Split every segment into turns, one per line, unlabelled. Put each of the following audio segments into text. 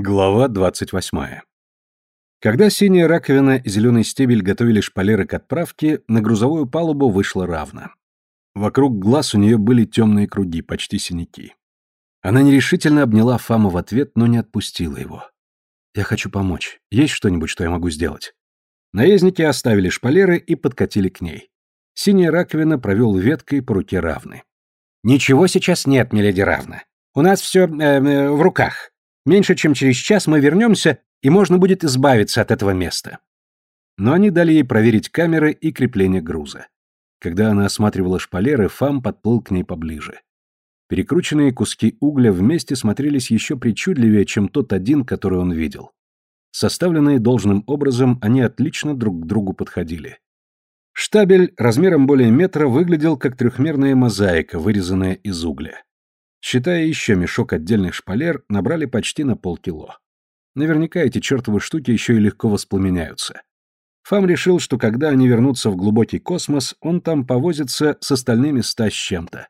Глава 28. Когда синяя раковина и зеленый стебель готовили шпалеры к отправке, на грузовую палубу вышла равна. Вокруг глаз у нее были темные круги, почти синяки. Она нерешительно обняла Фама в ответ, но не отпустила его. «Я хочу помочь. Есть что-нибудь, что я могу сделать?» Наездники оставили шпалеры и подкатили к ней. Синяя раковина провел веткой по руке равны. «Ничего сейчас нет, миледи равна. У нас все э, э, в руках. Меньше чем через час мы вернемся, и можно будет избавиться от этого места». Но они дали ей проверить камеры и крепление груза. Когда она осматривала шпалеры, Фам подплыл к ней поближе. Перекрученные куски угля вместе смотрелись еще причудливее, чем тот один, который он видел. Составленные должным образом, они отлично друг к другу подходили. Штабель размером более метра выглядел как трехмерная мозаика, вырезанная из угля. Считая еще мешок отдельных шпалер, набрали почти на полкило. Наверняка эти чертовы штуки еще и легко воспламеняются. Фам решил, что когда они вернутся в глубокий космос, он там повозится с остальными ста с чем-то.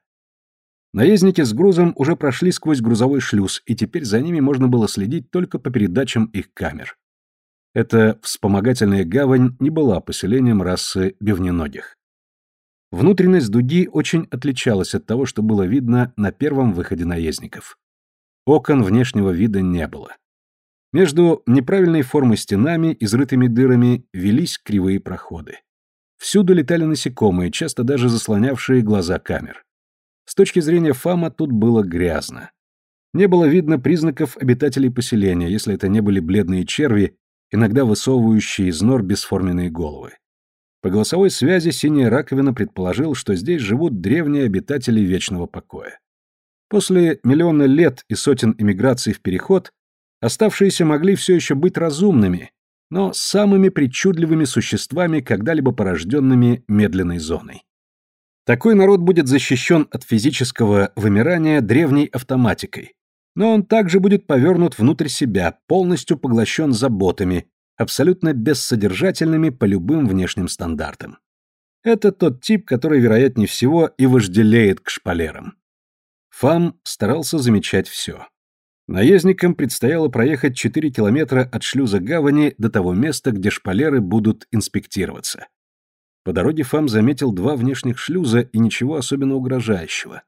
Наездники с грузом уже прошли сквозь грузовой шлюз, и теперь за ними можно было следить только по передачам их камер. Эта вспомогательная гавань не была поселением расы бивненогих. Внутренность дуги очень отличалась от того, что было видно на первом выходе наездников. Окон внешнего вида не было. Между неправильной формы стенами, изрытыми дырами, велись кривые проходы. Всюду летали насекомые, часто даже заслонявшие глаза камер. С точки зрения Фама тут было грязно. Не было видно признаков обитателей поселения, если это не были бледные черви, иногда высовывающие из нор бесформенные головы. По голосовой связи синяя раковина предположил, что здесь живут древние обитатели вечного покоя. После миллиона лет и сотен эмиграций в переход Оставшиеся могли все еще быть разумными, но самыми причудливыми существами, когда-либо порожденными медленной зоной. Такой народ будет защищен от физического вымирания древней автоматикой, но он также будет повернут внутрь себя, полностью поглощен заботами, абсолютно бессодержательными по любым внешним стандартам. Это тот тип, который, вероятнее всего, и вожделеет к шпалерам. Фам старался замечать все. Наездникам предстояло проехать 4 километра от шлюза гавани до того места, где шпалеры будут инспектироваться. По дороге Фам заметил два внешних шлюза и ничего особенно угрожающего.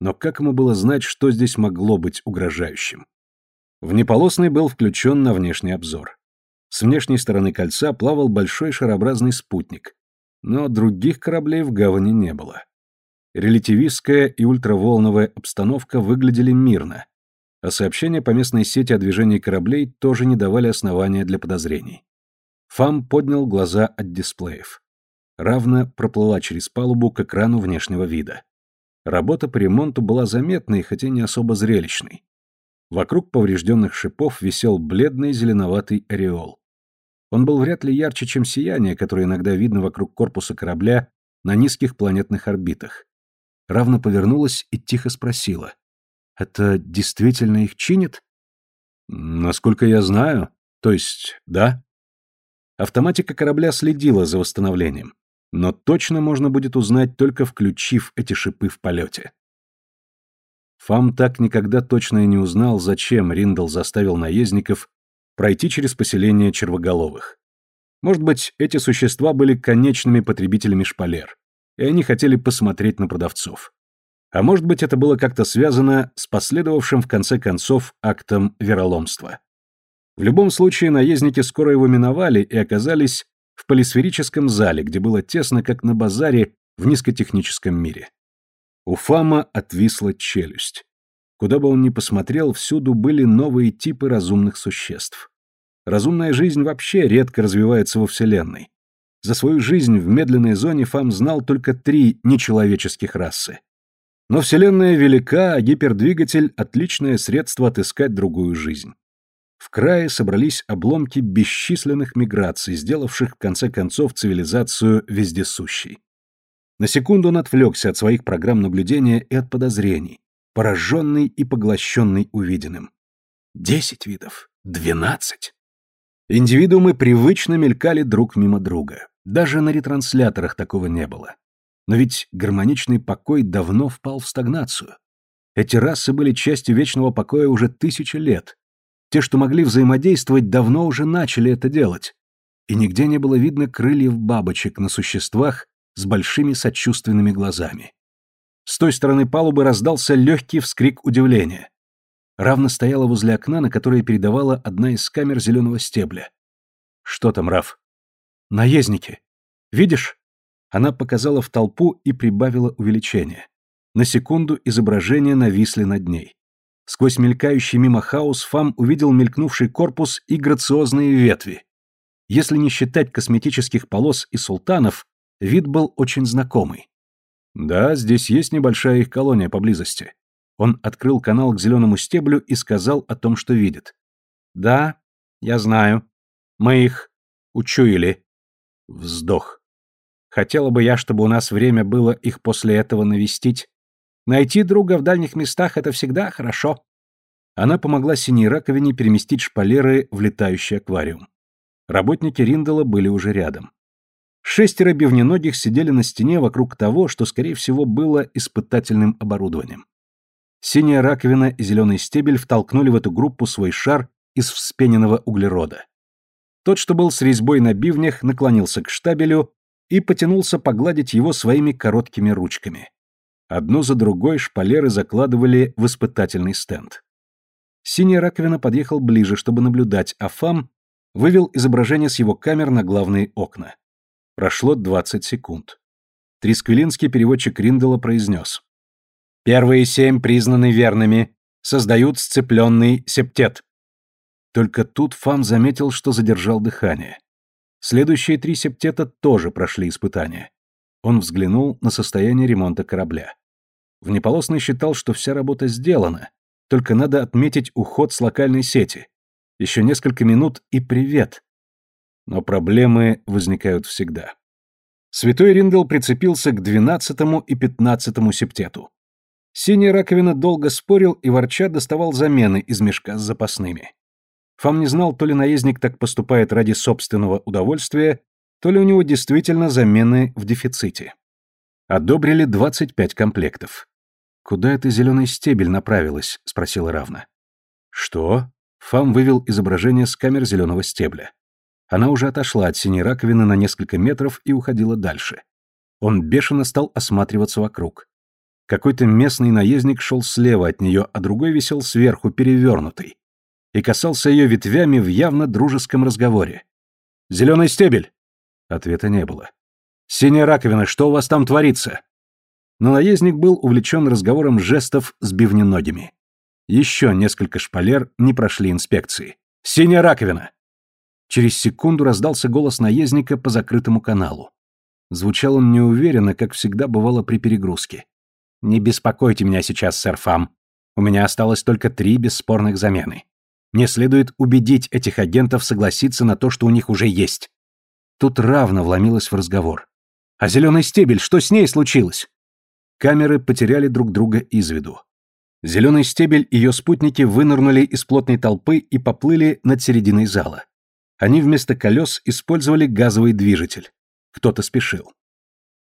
Но как ему было знать, что здесь могло быть угрожающим? Внеполосный был включен на внешний обзор. С внешней стороны кольца плавал большой шарообразный спутник, но других кораблей в гавани не было. Релятивистская и ультраволновая обстановка выглядели мирно, а сообщения по местной сети о движении кораблей тоже не давали основания для подозрений. Фам поднял глаза от дисплеев. Равно проплыла через палубу к экрану внешнего вида. Работа по ремонту была заметной, хотя не особо зрелищной. Вокруг поврежденных шипов висел бледный зеленоватый ореол. Он был вряд ли ярче, чем сияние, которое иногда видно вокруг корпуса корабля на низких планетных орбитах. Равно повернулась и тихо спросила. Это действительно их чинит? Насколько я знаю. То есть, да. Автоматика корабля следила за восстановлением. Но точно можно будет узнать, только включив эти шипы в полете. Фам так никогда точно и не узнал, зачем Риндл заставил наездников пройти через поселение червоголовых. Может быть, эти существа были конечными потребителями шпалер, и они хотели посмотреть на продавцов. А может быть, это было как-то связано с последовавшим в конце концов актом вероломства. В любом случае, наездники скоро его миновали и оказались в полисферическом зале, где было тесно, как на базаре в низкотехническом мире. У Фама отвисла челюсть. Куда бы он ни посмотрел, всюду были новые типы разумных существ. Разумная жизнь вообще редко развивается во Вселенной. За свою жизнь в медленной зоне Фам знал только три нечеловеческих расы. Но Вселенная велика, а гипердвигатель — отличное средство отыскать другую жизнь. В крае собрались обломки бесчисленных миграций, сделавших в конце концов цивилизацию вездесущей. На секунду он отвлекся от своих программ наблюдения и от подозрений, пораженный и поглощенный увиденным. Десять видов, двенадцать. Индивидуумы привычно мелькали друг мимо друга. Даже на ретрансляторах такого не было. Но ведь гармоничный покой давно впал в стагнацию. Эти расы были частью вечного покоя уже тысячи лет. Те, что могли взаимодействовать, давно уже начали это делать. И нигде не было видно крыльев бабочек на существах с большими сочувственными глазами. С той стороны палубы раздался легкий вскрик удивления. Равна стояла возле окна, на которое передавала одна из камер зеленого стебля. «Что там, Раф?» «Наездники. Видишь?» Она показала в толпу и прибавила увеличение. На секунду изображения нависли над ней. Сквозь мелькающий мимо хаос Фам увидел мелькнувший корпус и грациозные ветви. Если не считать косметических полос и султанов, вид был очень знакомый. Да, здесь есть небольшая их колония поблизости. Он открыл канал к зеленому стеблю и сказал о том, что видит. Да, я знаю. Мы их учуяли. Вздох. Хотела бы я, чтобы у нас время было их после этого навестить. Найти друга в дальних местах — это всегда хорошо. Она помогла синей раковине переместить шпалеры в летающий аквариум. Работники Риндала были уже рядом. Шестеро бивненогих сидели на стене вокруг того, что, скорее всего, было испытательным оборудованием. Синяя раковина и зеленый стебель втолкнули в эту группу свой шар из вспененного углерода. Тот, что был с резьбой на бивнях, наклонился к штабелю и потянулся погладить его своими короткими ручками. Одну за другой шпалеры закладывали в испытательный стенд. Синяя раковина подъехал ближе, чтобы наблюдать, а Фам вывел изображение с его камер на главные окна. Прошло 20 секунд. Трисквилинский переводчик Риндела произнес. «Первые семь признаны верными, создают сцепленный септет». Только тут Фам заметил, что задержал дыхание. Следующие три септета тоже прошли испытания. Он взглянул на состояние ремонта корабля. Внеполосный считал, что вся работа сделана, только надо отметить уход с локальной сети. Еще несколько минут и привет. Но проблемы возникают всегда. Святой Риндел прицепился к двенадцатому и пятнадцатому септету. Синяя раковина долго спорил и ворча доставал замены из мешка с запасными. Фам не знал, то ли наездник так поступает ради собственного удовольствия, то ли у него действительно замены в дефиците. Одобрили 25 комплектов. «Куда это зеленый стебель направилась?» — спросила Равна. «Что?» — Фам вывел изображение с камер зеленого стебля. Она уже отошла от синей раковины на несколько метров и уходила дальше. Он бешено стал осматриваться вокруг. Какой-то местный наездник шел слева от нее, а другой висел сверху, перевернутый, и касался ее ветвями в явно дружеском разговоре. «Зеленый стебель!» Ответа не было. «Синяя раковина, что у вас там творится?» Но наездник был увлечен разговором жестов с бивненогими. Еще несколько шпалер не прошли инспекции. «Синяя раковина!» Через секунду раздался голос наездника по закрытому каналу. Звучал он неуверенно, как всегда бывало при перегрузке. «Не беспокойте меня сейчас, сэр Фам. У меня осталось только три бесспорных замены. Мне следует убедить этих агентов согласиться на то, что у них уже есть. Тут равно вломилась в разговор. «А зеленый стебель, что с ней случилось?» Камеры потеряли друг друга из виду. Зеленый стебель и ее спутники вынырнули из плотной толпы и поплыли над серединой зала. Они вместо колес использовали газовый движитель. Кто-то спешил.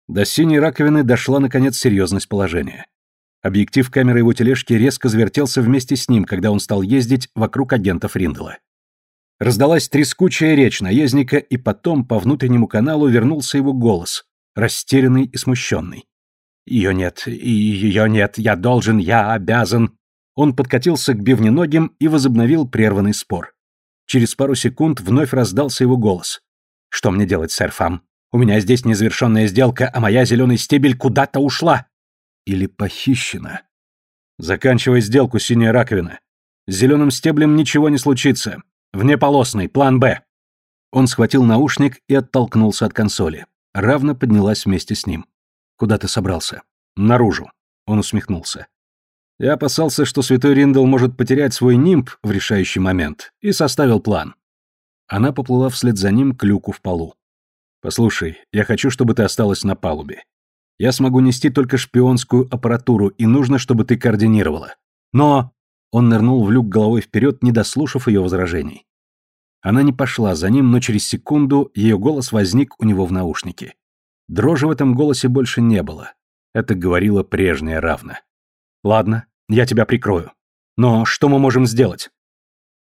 До синей раковины дошла, наконец, серьезность положения. Объектив камеры его тележки резко завертелся вместе с ним, когда он стал ездить вокруг агентов Риндела. Раздалась трескучая речь наездника, и потом по внутреннему каналу вернулся его голос, растерянный и смущенный. «Ее нет, ее нет, я должен, я обязан». Он подкатился к бивненогим и возобновил прерванный спор. Через пару секунд вновь раздался его голос. «Что мне делать, сэр Фам? У меня здесь незавершенная сделка, а моя зеленый стебель куда-то ушла». «Или похищена». «Заканчивай сделку, синяя раковина. С зеленым стеблем ничего не случится. Внеполосный, план «Б». Он схватил наушник и оттолкнулся от консоли. Равно поднялась вместе с ним. «Куда ты собрался?» «Наружу». Он усмехнулся. Я опасался, что святой Риндл может потерять свой нимб в решающий момент, и составил план. Она поплыла вслед за ним к люку в полу. «Послушай, я хочу, чтобы ты осталась на палубе. Я смогу нести только шпионскую аппаратуру, и нужно, чтобы ты координировала. Но...» Он нырнул в люк головой вперед, не дослушав ее возражений. Она не пошла за ним, но через секунду ее голос возник у него в наушнике. Дрожи в этом голосе больше не было. Это говорила прежняя равна. «Ладно, я тебя прикрою. Но что мы можем сделать?»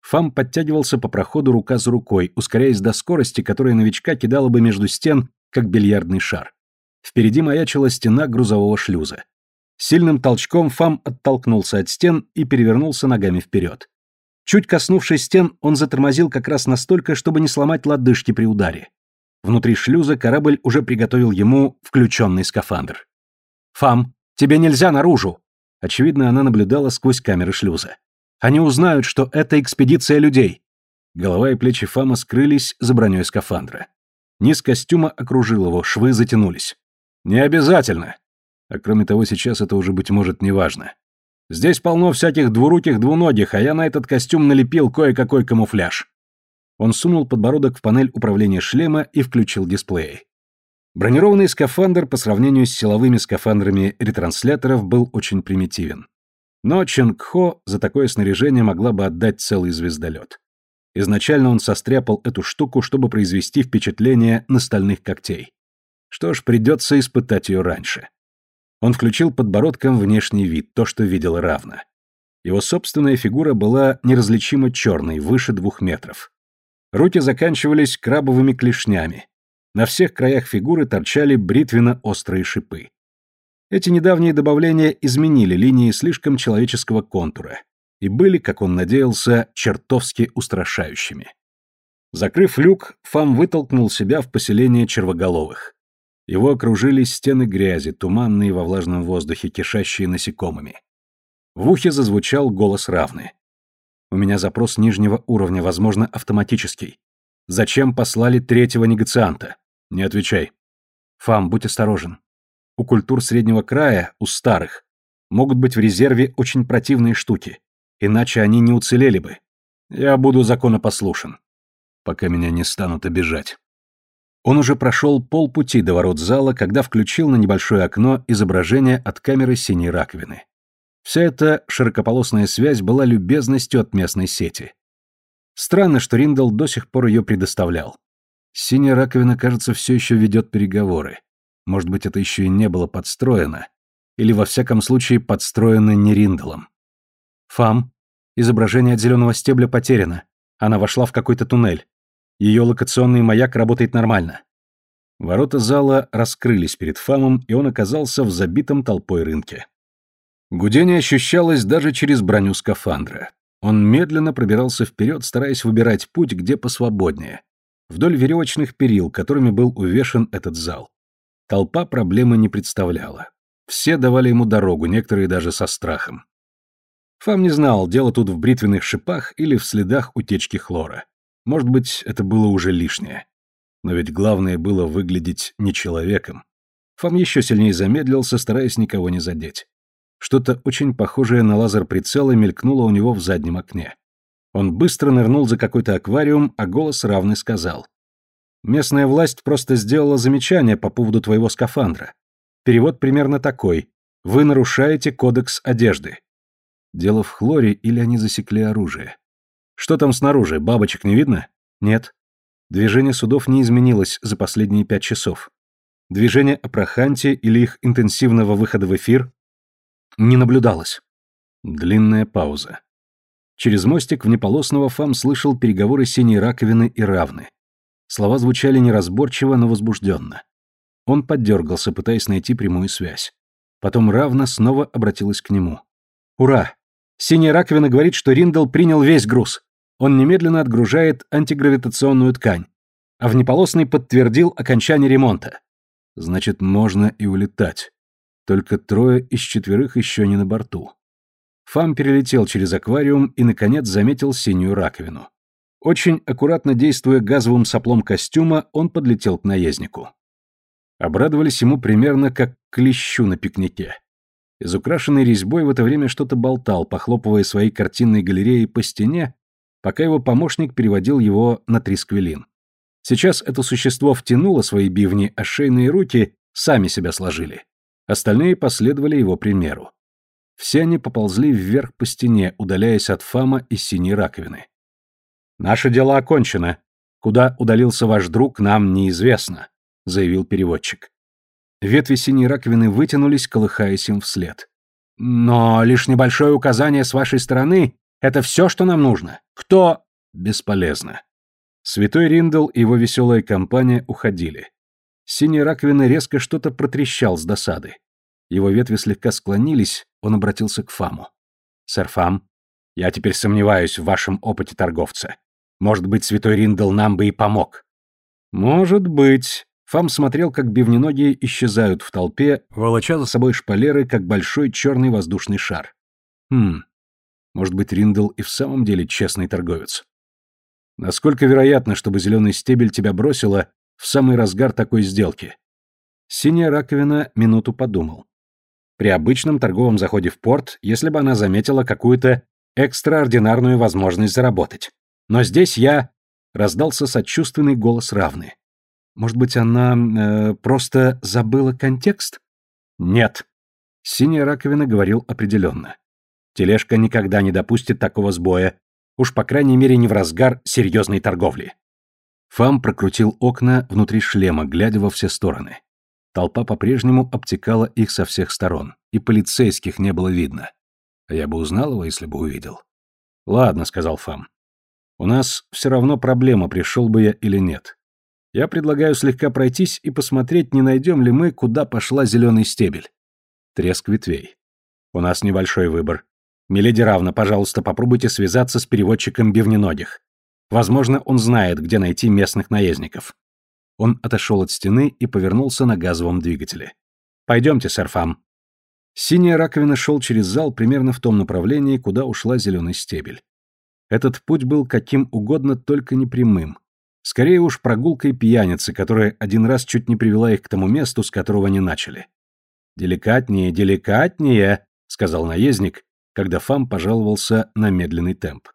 Фам подтягивался по проходу рука за рукой, ускоряясь до скорости, которая новичка кидала бы между стен, как бильярдный шар. Впереди маячила стена грузового шлюза. Сильным толчком Фам оттолкнулся от стен и перевернулся ногами вперед. Чуть коснувшись стен, он затормозил как раз настолько, чтобы не сломать лодыжки при ударе. Внутри шлюза корабль уже приготовил ему включенный скафандр. «Фам, тебе нельзя наружу!» Очевидно, она наблюдала сквозь камеры шлюза. «Они узнают, что это экспедиция людей!» Голова и плечи Фама скрылись за броней скафандра. Низ костюма окружил его, швы затянулись. «Не обязательно!» А кроме того, сейчас это уже, быть может, неважно. Здесь полно всяких двуруких двуногих, а я на этот костюм налепил кое-какой камуфляж. Он сунул подбородок в панель управления шлема и включил дисплей. Бронированный скафандр по сравнению с силовыми скафандрами ретрансляторов был очень примитивен. Но Ченг Хо за такое снаряжение могла бы отдать целый звездолет. Изначально он состряпал эту штуку, чтобы произвести впечатление на стальных когтей. Что ж, придется испытать ее раньше. Он включил подбородком внешний вид, то, что видел равно. Его собственная фигура была неразличимо черной, выше двух метров. Руки заканчивались крабовыми клешнями. На всех краях фигуры торчали бритвенно-острые шипы. Эти недавние добавления изменили линии слишком человеческого контура и были, как он надеялся, чертовски устрашающими. Закрыв люк, Фам вытолкнул себя в поселение червоголовых. Его окружили стены грязи, туманные во влажном воздухе, кишащие насекомыми. В ухе зазвучал голос равны. «У меня запрос нижнего уровня, возможно, автоматический. Зачем послали третьего негацианта? Не отвечай. Фам, будь осторожен. У культур среднего края, у старых, могут быть в резерве очень противные штуки, иначе они не уцелели бы. Я буду законопослушен, пока меня не станут обижать». Он уже прошел полпути до ворот зала, когда включил на небольшое окно изображение от камеры синей раковины. Вся эта широкополосная связь была любезностью от местной сети. Странно, что Риндал до сих пор ее предоставлял. Синяя раковина, кажется, все еще ведет переговоры. Может быть, это еще и не было подстроено. Или, во всяком случае, подстроено не Риндалом. Фам. Изображение от зеленого стебля потеряно. Она вошла в какой-то туннель. Ее локационный маяк работает нормально. Ворота зала раскрылись перед Фамом, и он оказался в забитом толпой рынке. Гудение ощущалось даже через броню скафандра. Он медленно пробирался вперед, стараясь выбирать путь, где посвободнее, вдоль веревочных перил, которыми был увешан этот зал. Толпа проблемы не представляла. Все давали ему дорогу, некоторые даже со страхом. Фам не знал, дело тут в бритвенных шипах или в следах утечки хлора. Может быть, это было уже лишнее. Но ведь главное было выглядеть не человеком. Фам еще сильнее замедлился, стараясь никого не задеть. Что-то очень похожее на лазер прицела мелькнуло у него в заднем окне. Он быстро нырнул за какой-то аквариум, а голос равный сказал. «Местная власть просто сделала замечание по поводу твоего скафандра. Перевод примерно такой. Вы нарушаете кодекс одежды». Дело в хлоре или они засекли оружие. Что там снаружи, бабочек не видно? Нет. Движение судов не изменилось за последние пять часов. Движение Апраханти или их интенсивного выхода в эфир не наблюдалось. Длинная пауза. Через мостик внеполосного Фам слышал переговоры синей раковины и равны. Слова звучали неразборчиво, но возбужденно. Он поддергался, пытаясь найти прямую связь. Потом равно снова обратилась к нему. «Ура! Синяя раковина говорит, что Риндал принял весь груз. Он немедленно отгружает антигравитационную ткань. А внеполосный подтвердил окончание ремонта. Значит, можно и улетать. Только трое из четверых еще не на борту. Фам перелетел через аквариум и, наконец, заметил синюю раковину. Очень аккуратно действуя газовым соплом костюма, он подлетел к наезднику. Обрадовались ему примерно как клещу на пикнике. Из украшенной резьбой в это время что-то болтал, похлопывая своей картинной галереей по стене пока его помощник переводил его на трисквелин. Сейчас это существо втянуло свои бивни, а шейные руки сами себя сложили. Остальные последовали его примеру. Все они поползли вверх по стене, удаляясь от Фама и синей раковины. «Наше дело окончено. Куда удалился ваш друг, нам неизвестно», — заявил переводчик. Ветви синей раковины вытянулись, колыхаясь им вслед. «Но лишь небольшое указание с вашей стороны Это все, что нам нужно. Кто...» Бесполезно. Святой Риндл и его веселая компания уходили. Синяя раковина резко что-то протрещал с досады. Его ветви слегка склонились, он обратился к Фаму. «Сэр Фам, я теперь сомневаюсь в вашем опыте торговца. Может быть, святой Риндл нам бы и помог». «Может быть». Фам смотрел, как бивненогие исчезают в толпе, волоча за собой шпалеры, как большой черный воздушный шар. «Хм, может быть, Риндл и в самом деле честный торговец. Насколько вероятно, чтобы зеленый стебель тебя бросило в самый разгар такой сделки?» Синяя раковина минуту подумал. При обычном торговом заходе в порт, если бы она заметила какую-то экстраординарную возможность заработать. Но здесь я... Раздался сочувственный голос равный. Может быть, она э, просто забыла контекст? Нет. Синяя раковина говорил определенно. Тележка никогда не допустит такого сбоя. Уж по крайней мере не в разгар серьезной торговли. Фам прокрутил окна внутри шлема, глядя во все стороны. Толпа по-прежнему обтекала их со всех сторон, и полицейских не было видно. А я бы узнал его, если бы увидел. «Ладно», — сказал Фам. «У нас все равно проблема, пришел бы я или нет. Я предлагаю слегка пройтись и посмотреть, не найдем ли мы, куда пошла зеленый стебель». Треск ветвей. «У нас небольшой выбор. Миледи Равна, пожалуйста, попробуйте связаться с переводчиком Бивненогих. Возможно, он знает, где найти местных наездников». Он отошел от стены и повернулся на газовом двигателе. «Пойдемте, сэр Фам». Синяя раковина шел через зал примерно в том направлении, куда ушла зеленый стебель. Этот путь был каким угодно, только не прямым. Скорее уж прогулкой пьяницы, которая один раз чуть не привела их к тому месту, с которого они начали. «Деликатнее, деликатнее», — сказал наездник, когда Фам пожаловался на медленный темп.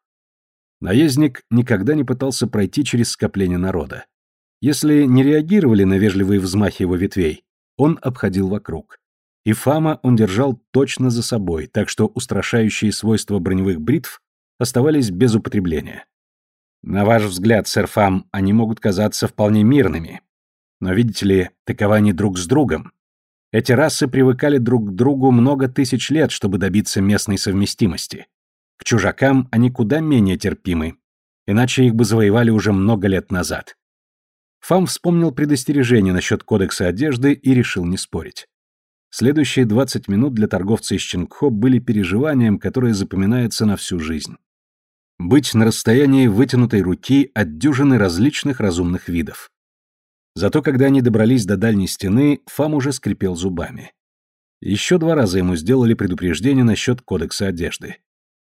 Наездник никогда не пытался пройти через скопление народа. Если не реагировали на вежливые взмахи его ветвей, он обходил вокруг и Фама он держал точно за собой, так что устрашающие свойства броневых бритв оставались без употребления. На ваш взгляд, сэр Фам, они могут казаться вполне мирными. Но видите ли, таковы они друг с другом. Эти расы привыкали друг к другу много тысяч лет, чтобы добиться местной совместимости. К чужакам они куда менее терпимы, иначе их бы завоевали уже много лет назад. Фам вспомнил предостережение насчет кодекса одежды и решил не спорить. Следующие 20 минут для торговца из Чингхо были переживанием, которое запоминается на всю жизнь. Быть на расстоянии вытянутой руки от дюжины различных разумных видов. Зато когда они добрались до дальней стены, Фам уже скрипел зубами. Еще два раза ему сделали предупреждение насчет кодекса одежды.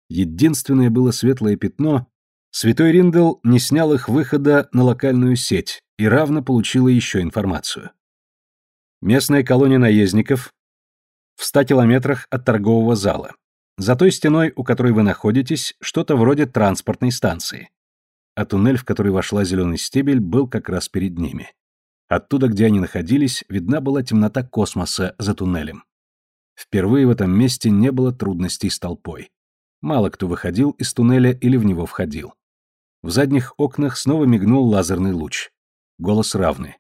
Единственное было светлое пятно, Святой Риндел не снял их выхода на локальную сеть и равно получила еще информацию. Местная колония наездников в ста километрах от торгового зала. За той стеной, у которой вы находитесь, что-то вроде транспортной станции. А туннель, в который вошла зеленый стебель, был как раз перед ними. Оттуда, где они находились, видна была темнота космоса за туннелем. Впервые в этом месте не было трудностей с толпой. Мало кто выходил из туннеля или в него входил. В задних окнах снова мигнул лазерный луч. Голос равный.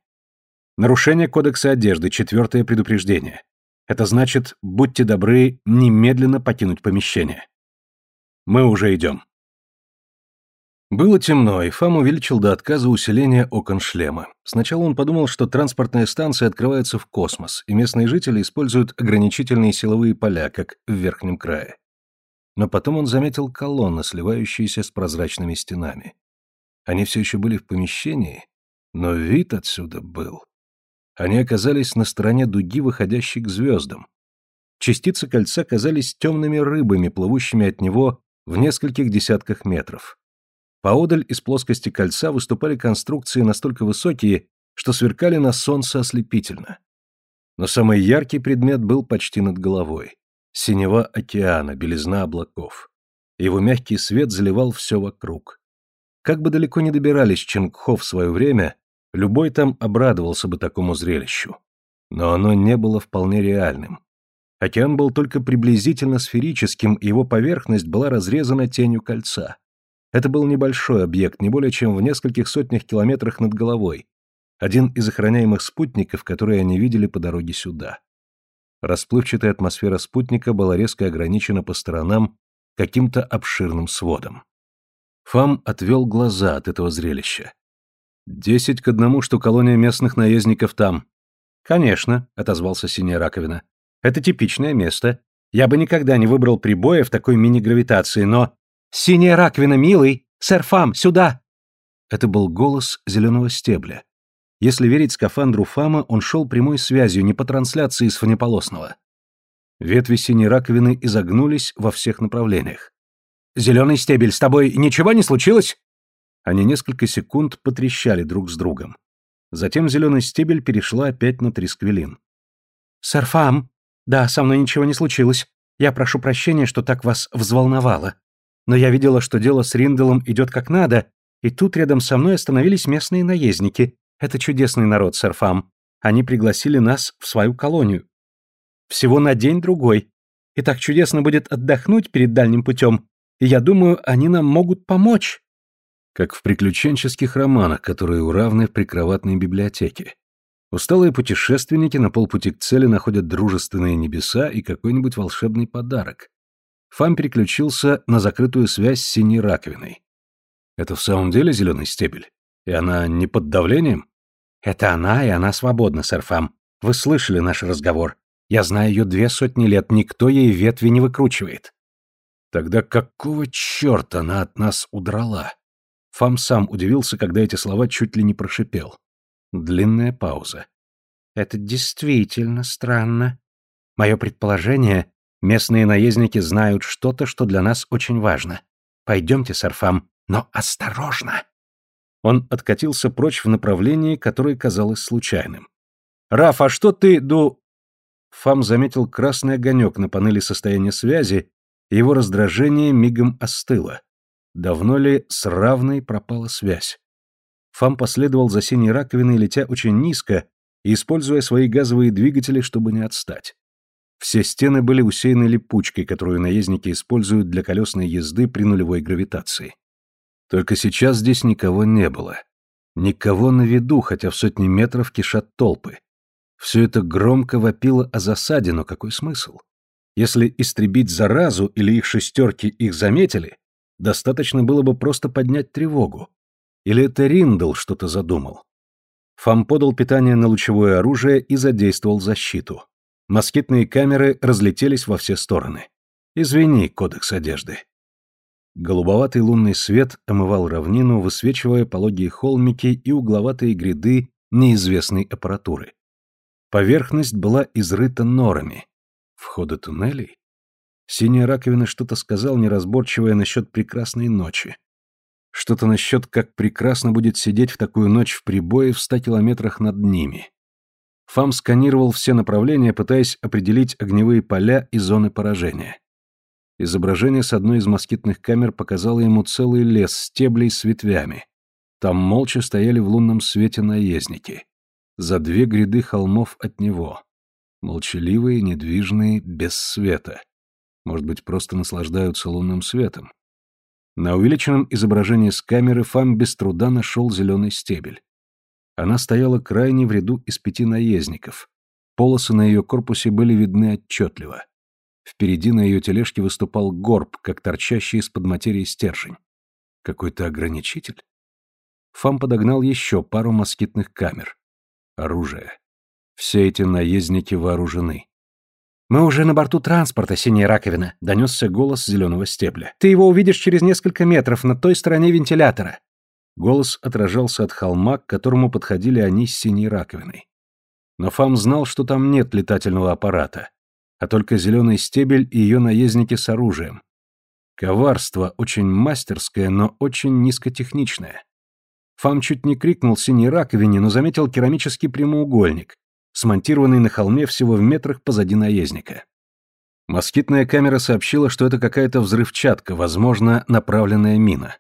Нарушение кодекса одежды, четвертое предупреждение. Это значит, будьте добры, немедленно покинуть помещение. Мы уже идем. Было темно, и Фам увеличил до отказа усиление окон шлема. Сначала он подумал, что транспортная станция открывается в космос, и местные жители используют ограничительные силовые поля, как в верхнем крае. Но потом он заметил колонны, сливающиеся с прозрачными стенами. Они все еще были в помещении, но вид отсюда был они оказались на стороне дуги, выходящей к звездам. Частицы кольца казались темными рыбами, плывущими от него в нескольких десятках метров. Поодаль из плоскости кольца выступали конструкции настолько высокие, что сверкали на солнце ослепительно. Но самый яркий предмет был почти над головой. Синева океана, белизна облаков. Его мягкий свет заливал все вокруг. Как бы далеко не добирались Ченгхо в свое время, Любой там обрадовался бы такому зрелищу. Но оно не было вполне реальным. Океан был только приблизительно сферическим, и его поверхность была разрезана тенью кольца. Это был небольшой объект, не более чем в нескольких сотнях километрах над головой. Один из охраняемых спутников, которые они видели по дороге сюда. Расплывчатая атмосфера спутника была резко ограничена по сторонам каким-то обширным сводом. Фам отвел глаза от этого зрелища. «Десять к одному, что колония местных наездников там». «Конечно», — отозвался синяя раковина. «Это типичное место. Я бы никогда не выбрал прибоя в такой мини-гравитации, но...» «Синяя раковина, милый! Сэр Фам, сюда!» Это был голос зеленого стебля. Если верить скафандру Фама, он шел прямой связью, не по трансляции из фанеполосного. Ветви синей раковины изогнулись во всех направлениях. «Зеленый стебель, с тобой ничего не случилось?» Они несколько секунд потрещали друг с другом. Затем зеленый стебель перешла опять на трисквелин. «Сэр Фам, да, со мной ничего не случилось. Я прошу прощения, что так вас взволновало. Но я видела, что дело с Ринделом идет как надо, и тут рядом со мной остановились местные наездники. Это чудесный народ, сэр Фам. Они пригласили нас в свою колонию. Всего на день-другой. И так чудесно будет отдохнуть перед дальним путем, и я думаю, они нам могут помочь. Как в приключенческих романах, которые у равны в прикроватной библиотеке. Усталые путешественники на полпути к цели находят дружественные небеса и какой-нибудь волшебный подарок. Фам переключился на закрытую связь с синей раковиной. Это в самом деле зеленый стебель? И она не под давлением? Это она, и она свободна, сэр Фам. Вы слышали наш разговор. Я знаю ее две сотни лет, никто ей ветви не выкручивает. Тогда какого черта она от нас удрала? Фам сам удивился, когда эти слова чуть ли не прошипел. Длинная пауза. Это действительно странно. Мое предположение, местные наездники знают что-то, что для нас очень важно. Пойдемте, сэр Фам, но осторожно. Он откатился прочь в направлении, которое казалось случайным. «Раф, а что ты, ду...» Фам заметил красный огонек на панели состояния связи его раздражение мигом остыло. Давно ли с равной пропала связь? Фам последовал за синей раковиной, летя очень низко используя свои газовые двигатели, чтобы не отстать. Все стены были усеяны липучкой, которую наездники используют для колесной езды при нулевой гравитации. Только сейчас здесь никого не было. Никого на виду, хотя в сотни метров кишат толпы. Все это громко вопило о засаде, но какой смысл? Если истребить заразу или их шестерки их заметили, достаточно было бы просто поднять тревогу. Или это Риндл что-то задумал? Фам подал питание на лучевое оружие и задействовал защиту. Москитные камеры разлетелись во все стороны. Извини, кодекс одежды. Голубоватый лунный свет омывал равнину, высвечивая пологие холмики и угловатые гряды неизвестной аппаратуры. Поверхность была изрыта норами, Входы туннелей? Синяя раковина что-то сказал неразборчивое насчет прекрасной ночи. Что-то насчет, как прекрасно будет сидеть в такую ночь в прибое в ста километрах над ними. Фам сканировал все направления, пытаясь определить огневые поля и зоны поражения. Изображение с одной из москитных камер показало ему целый лес стеблей с ветвями. Там молча стояли в лунном свете наездники. За две гряды холмов от него. Молчаливые, недвижные, без света. Может быть, просто наслаждаются лунным светом. На увеличенном изображении с камеры Фам без труда нашел зеленый стебель. Она стояла крайне в ряду из пяти наездников. Полосы на ее корпусе были видны отчетливо. Впереди на ее тележке выступал горб, как торчащий из-под материи стержень. Какой-то ограничитель? Фам подогнал еще пару москитных камер. Оружие. Все эти наездники вооружены. «Мы уже на борту транспорта, синяя раковина», — донесся голос зеленого стебля. «Ты его увидишь через несколько метров на той стороне вентилятора». Голос отражался от холма, к которому подходили они с синей раковиной. Но Фам знал, что там нет летательного аппарата, а только зеленый стебель и ее наездники с оружием. Коварство очень мастерское, но очень низкотехничное. Фам чуть не крикнул синей раковине, но заметил керамический прямоугольник, смонтированный на холме всего в метрах позади наездника. Москитная камера сообщила, что это какая-то взрывчатка, возможно, направленная мина.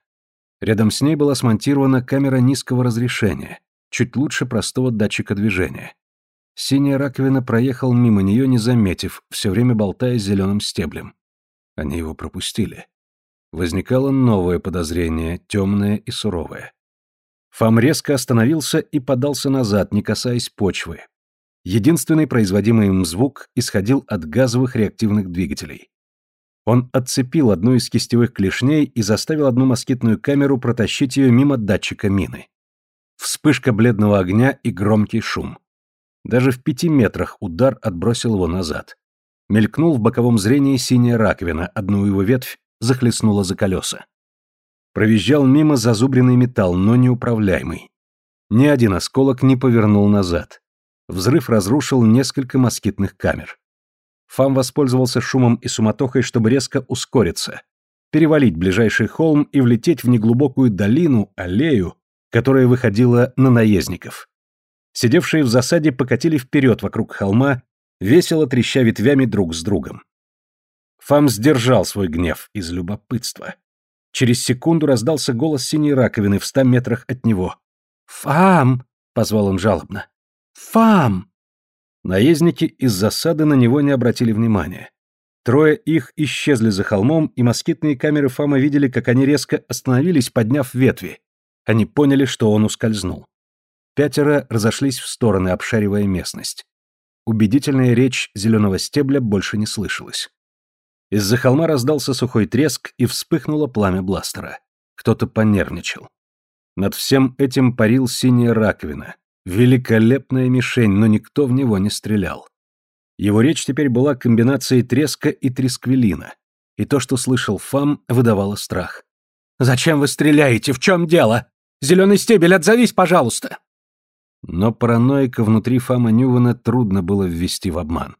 Рядом с ней была смонтирована камера низкого разрешения, чуть лучше простого датчика движения. Синяя раковина проехал мимо нее, не заметив, все время болтая зеленым стеблем. Они его пропустили. Возникало новое подозрение, темное и суровое. Фам резко остановился и подался назад, не касаясь почвы, Единственный производимый им звук исходил от газовых реактивных двигателей. Он отцепил одну из кистевых клешней и заставил одну москитную камеру протащить ее мимо датчика мины. Вспышка бледного огня и громкий шум. Даже в пяти метрах удар отбросил его назад. Мелькнул в боковом зрении синяя раковина, одну его ветвь захлестнула за колеса. Провизжал мимо зазубренный металл, но неуправляемый. Ни один осколок не повернул назад. Взрыв разрушил несколько москитных камер. Фам воспользовался шумом и суматохой, чтобы резко ускориться, перевалить ближайший холм и влететь в неглубокую долину, аллею, которая выходила на наездников. Сидевшие в засаде покатили вперед вокруг холма, весело треща ветвями друг с другом. Фам сдержал свой гнев из любопытства. Через секунду раздался голос синей раковины в ста метрах от него. «Фам!» — позвал он жалобно. «Фам!» Наездники из засады на него не обратили внимания. Трое их исчезли за холмом, и москитные камеры Фама видели, как они резко остановились, подняв ветви. Они поняли, что он ускользнул. Пятеро разошлись в стороны, обшаривая местность. Убедительная речь зеленого стебля больше не слышалась. Из-за холма раздался сухой треск, и вспыхнуло пламя бластера. Кто-то понервничал. Над всем этим парил синяя раковина, Великолепная мишень, но никто в него не стрелял. Его речь теперь была комбинацией треска и тресквелина, и то, что слышал Фам, выдавало страх. «Зачем вы стреляете? В чем дело? Зеленый стебель, отзовись, пожалуйста!» Но параноика внутри Фама Нювана трудно было ввести в обман.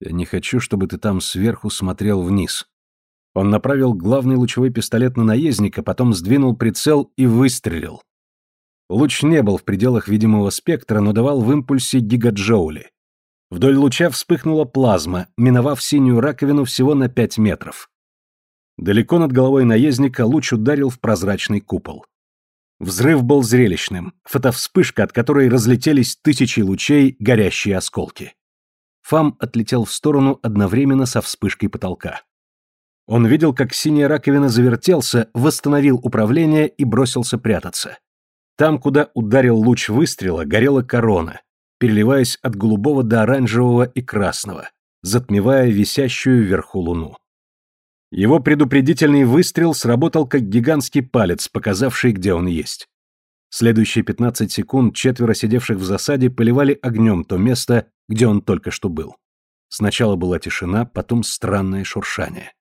«Я не хочу, чтобы ты там сверху смотрел вниз». Он направил главный лучевой пистолет на наездника, потом сдвинул прицел и выстрелил. Луч не был в пределах видимого спектра, но давал в импульсе гигаджоули. Вдоль луча вспыхнула плазма, миновав синюю раковину всего на 5 метров. Далеко над головой наездника луч ударил в прозрачный купол. Взрыв был зрелищным, фотовспышка, от которой разлетелись тысячи лучей, горящие осколки. Фам отлетел в сторону одновременно со вспышкой потолка. Он видел, как синяя раковина завертелся, восстановил управление и бросился прятаться. Там, куда ударил луч выстрела, горела корона, переливаясь от голубого до оранжевого и красного, затмевая висящую вверху луну. Его предупредительный выстрел сработал как гигантский палец, показавший, где он есть. Следующие 15 секунд четверо сидевших в засаде поливали огнем то место, где он только что был. Сначала была тишина, потом странное шуршание.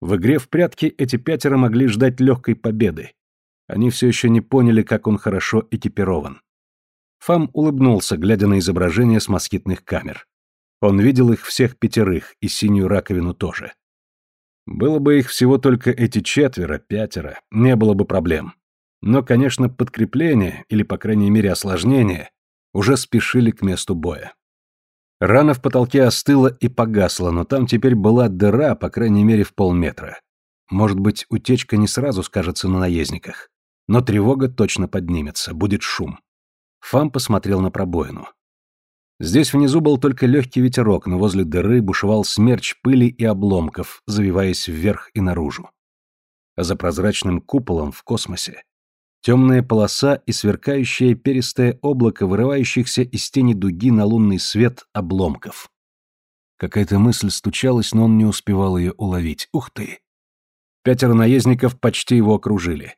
В игре в прятки эти пятеро могли ждать легкой победы, они все еще не поняли, как он хорошо экипирован. Фам улыбнулся, глядя на изображение с москитных камер. Он видел их всех пятерых, и синюю раковину тоже. Было бы их всего только эти четверо, пятеро, не было бы проблем. Но, конечно, подкрепление, или, по крайней мере, осложнение, уже спешили к месту боя. Рана в потолке остыла и погасла, но там теперь была дыра, по крайней мере, в полметра. Может быть, утечка не сразу скажется на наездниках. Но тревога точно поднимется, будет шум. Фам посмотрел на пробоину. Здесь внизу был только легкий ветерок, но возле дыры бушевал смерч пыли и обломков, завиваясь вверх и наружу. А за прозрачным куполом в космосе темная полоса и сверкающее перистое облако, вырывающихся из тени дуги на лунный свет обломков. Какая-то мысль стучалась, но он не успевал ее уловить. Ух ты! Пятеро наездников почти его окружили.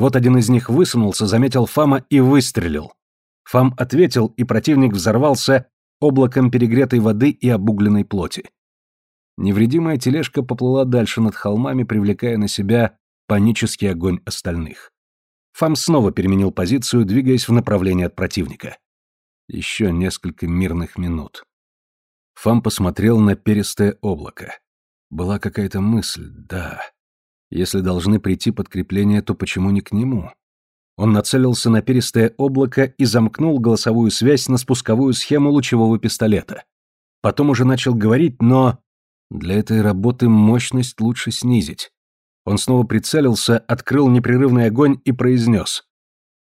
Вот один из них высунулся, заметил Фама и выстрелил. Фам ответил, и противник взорвался облаком перегретой воды и обугленной плоти. Невредимая тележка поплыла дальше над холмами, привлекая на себя панический огонь остальных. Фам снова переменил позицию, двигаясь в направлении от противника. Еще несколько мирных минут. Фам посмотрел на перистое облако. Была какая-то мысль, да. Если должны прийти подкрепления, то почему не к нему? Он нацелился на перистое облако и замкнул голосовую связь на спусковую схему лучевого пистолета. Потом уже начал говорить, но... Для этой работы мощность лучше снизить. Он снова прицелился, открыл непрерывный огонь и произнес.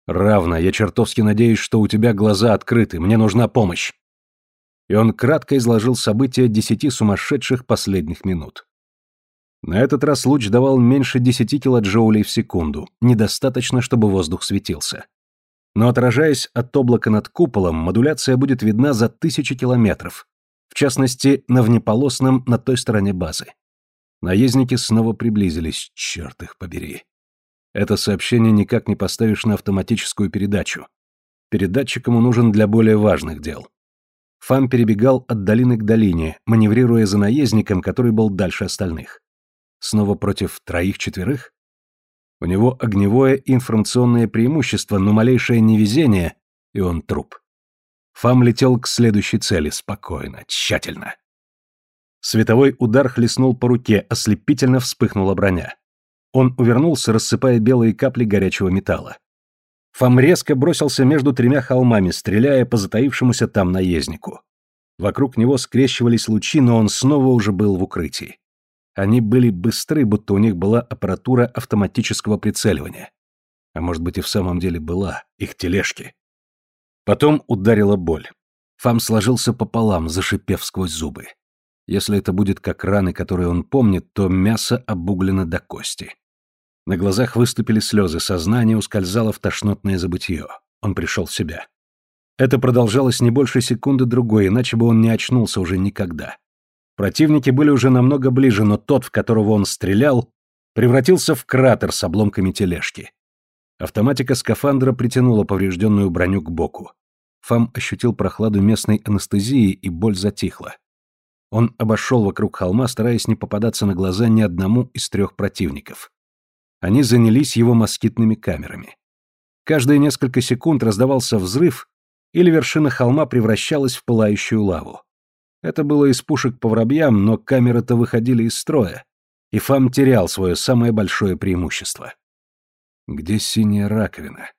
«Равно, я чертовски надеюсь, что у тебя глаза открыты, мне нужна помощь». И он кратко изложил события десяти сумасшедших последних минут. На этот раз луч давал меньше 10 килоджоулей в секунду, недостаточно, чтобы воздух светился. Но отражаясь от облака над куполом, модуляция будет видна за тысячи километров, в частности, на внеполосном на той стороне базы. Наездники снова приблизились, черт их побери. Это сообщение никак не поставишь на автоматическую передачу. Передатчик ему нужен для более важных дел. Фам перебегал от долины к долине, маневрируя за наездником, который был дальше остальных. Снова против троих-четверых? У него огневое информационное преимущество, но малейшее невезение, и он труп. Фам летел к следующей цели, спокойно, тщательно. Световой удар хлестнул по руке, ослепительно вспыхнула броня. Он увернулся, рассыпая белые капли горячего металла. Фам резко бросился между тремя холмами, стреляя по затаившемуся там наезднику. Вокруг него скрещивались лучи, но он снова уже был в укрытии. Они были быстры, будто у них была аппаратура автоматического прицеливания. А может быть и в самом деле была, их тележки. Потом ударила боль. Фам сложился пополам, зашипев сквозь зубы. Если это будет как раны, которые он помнит, то мясо обуглено до кости. На глазах выступили слезы, сознание ускользало в тошнотное забытье. Он пришел в себя. Это продолжалось не больше секунды другой, иначе бы он не очнулся уже никогда. Противники были уже намного ближе, но тот, в которого он стрелял, превратился в кратер с обломками тележки. Автоматика скафандра притянула поврежденную броню к боку. Фам ощутил прохладу местной анестезии, и боль затихла. Он обошел вокруг холма, стараясь не попадаться на глаза ни одному из трех противников. Они занялись его москитными камерами. Каждые несколько секунд раздавался взрыв, или вершина холма превращалась в пылающую лаву. Это было из пушек по воробьям, но камеры-то выходили из строя, и Фам терял свое самое большое преимущество. Где синяя раковина?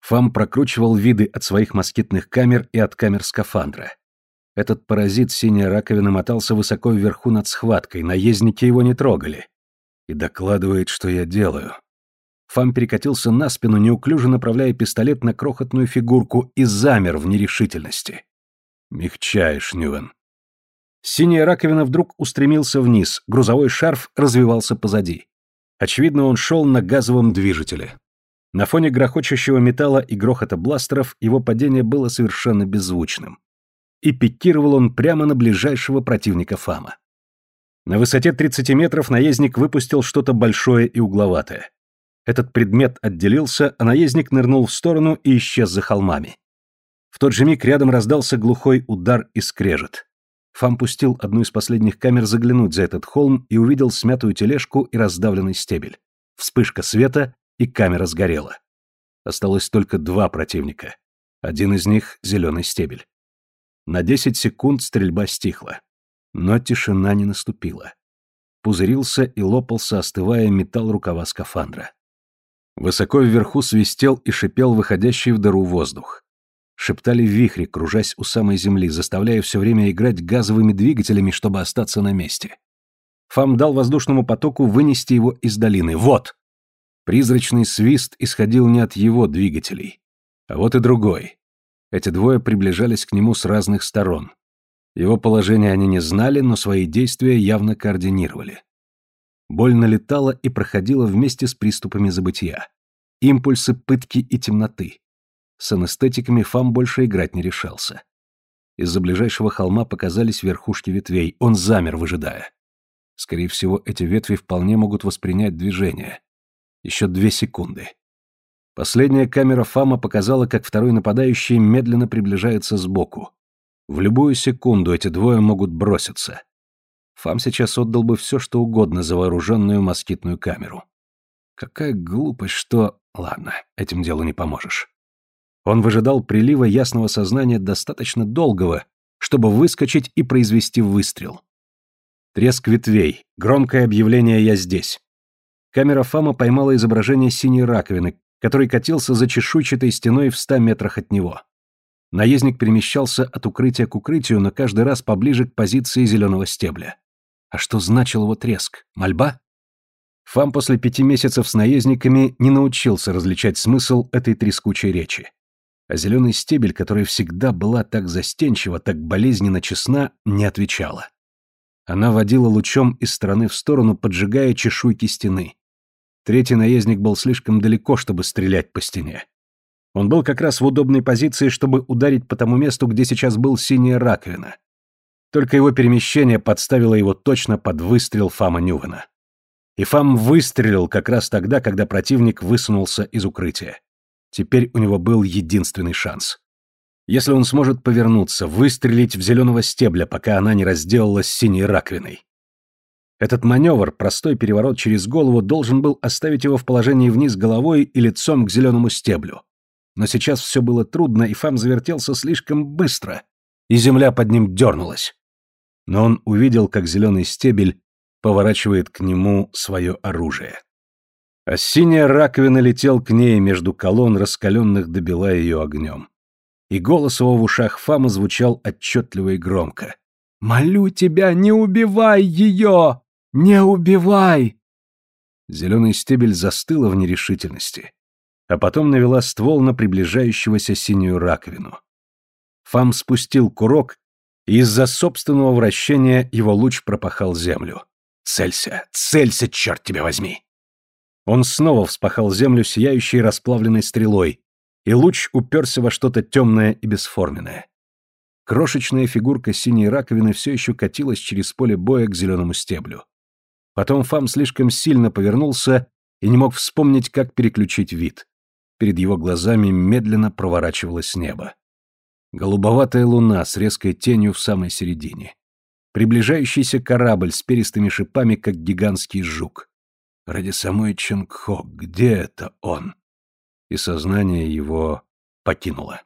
Фам прокручивал виды от своих москитных камер и от камер скафандра. Этот паразит синяя раковина мотался высоко вверху над схваткой, наездники его не трогали и докладывает, что я делаю. Фам перекатился на спину, неуклюже направляя пистолет на крохотную фигурку и замер в нерешительности. «Мягчаешь, Ньюэн». Синяя раковина вдруг устремился вниз, грузовой шарф развивался позади. Очевидно, он шел на газовом движителе. На фоне грохочущего металла и грохота бластеров его падение было совершенно беззвучным. И пикировал он прямо на ближайшего противника Фама. На высоте 30 метров наездник выпустил что-то большое и угловатое. Этот предмет отделился, а наездник нырнул в сторону и исчез за холмами. В тот же миг рядом раздался глухой удар и скрежет. Фам пустил одну из последних камер заглянуть за этот холм и увидел смятую тележку и раздавленный стебель. Вспышка света, и камера сгорела. Осталось только два противника. Один из них — зеленый стебель. На 10 секунд стрельба стихла. Но тишина не наступила. Пузырился и лопался, остывая металл рукава скафандра. Высоко вверху свистел и шипел выходящий в дыру воздух. Шептали вихри, кружась у самой земли, заставляя все время играть газовыми двигателями, чтобы остаться на месте. Фам дал воздушному потоку вынести его из долины. Вот! Призрачный свист исходил не от его двигателей. А вот и другой. Эти двое приближались к нему с разных сторон. Его положение они не знали, но свои действия явно координировали. Боль налетала и проходила вместе с приступами забытия. Импульсы пытки и темноты. С анестетиками Фам больше играть не решался. Из-за ближайшего холма показались верхушки ветвей. Он замер, выжидая. Скорее всего, эти ветви вполне могут воспринять движение. Еще две секунды. Последняя камера Фама показала, как второй нападающий медленно приближается сбоку. В любую секунду эти двое могут броситься. Фам сейчас отдал бы все, что угодно за вооруженную москитную камеру. Какая глупость, что... Ладно, этим делу не поможешь. Он выжидал прилива ясного сознания достаточно долгого, чтобы выскочить и произвести выстрел. Треск ветвей, громкое объявление «Я здесь». Камера Фама поймала изображение синей раковины, который катился за чешуйчатой стеной в ста метрах от него. Наездник перемещался от укрытия к укрытию, но каждый раз поближе к позиции зеленого стебля. А что значил его треск? Мольба? Фам после пяти месяцев с наездниками не научился различать смысл этой трескучей речи. А зеленый стебель, который всегда была так застенчива, так болезненно честна, не отвечала. Она водила лучом из стороны в сторону, поджигая чешуйки стены. Третий наездник был слишком далеко, чтобы стрелять по стене. Он был как раз в удобной позиции, чтобы ударить по тому месту, где сейчас был синяя раковина. Только его перемещение подставило его точно под выстрел Фама Нювана. И Фам выстрелил как раз тогда, когда противник высунулся из укрытия. Теперь у него был единственный шанс. Если он сможет повернуться, выстрелить в зеленого стебля, пока она не разделалась синей раковиной. Этот маневр, простой переворот через голову, должен был оставить его в положении вниз головой и лицом к зеленому стеблю. Но сейчас все было трудно, и Фам завертелся слишком быстро, и земля под ним дернулась. Но он увидел, как зеленый стебель поворачивает к нему свое оружие. А синяя раковина летел к ней между колонн, раскаленных до бела ее огнем и голос его в ушах Фама звучал отчетливо и громко. «Молю тебя, не убивай ее! Не убивай!» Зеленый стебель застыла в нерешительности, а потом навела ствол на приближающегося синюю раковину. Фам спустил курок, и из-за собственного вращения его луч пропахал землю. «Целься! Целься, черт тебя возьми!» Он снова вспахал землю сияющей расплавленной стрелой, и луч уперся во что-то темное и бесформенное. Крошечная фигурка синей раковины все еще катилась через поле боя к зеленому стеблю. Потом Фам слишком сильно повернулся и не мог вспомнить, как переключить вид. Перед его глазами медленно проворачивалось небо. Голубоватая луна с резкой тенью в самой середине. Приближающийся корабль с перистыми шипами, как гигантский жук. Ради самой Ченгхо, где это он? и сознание его покинуло.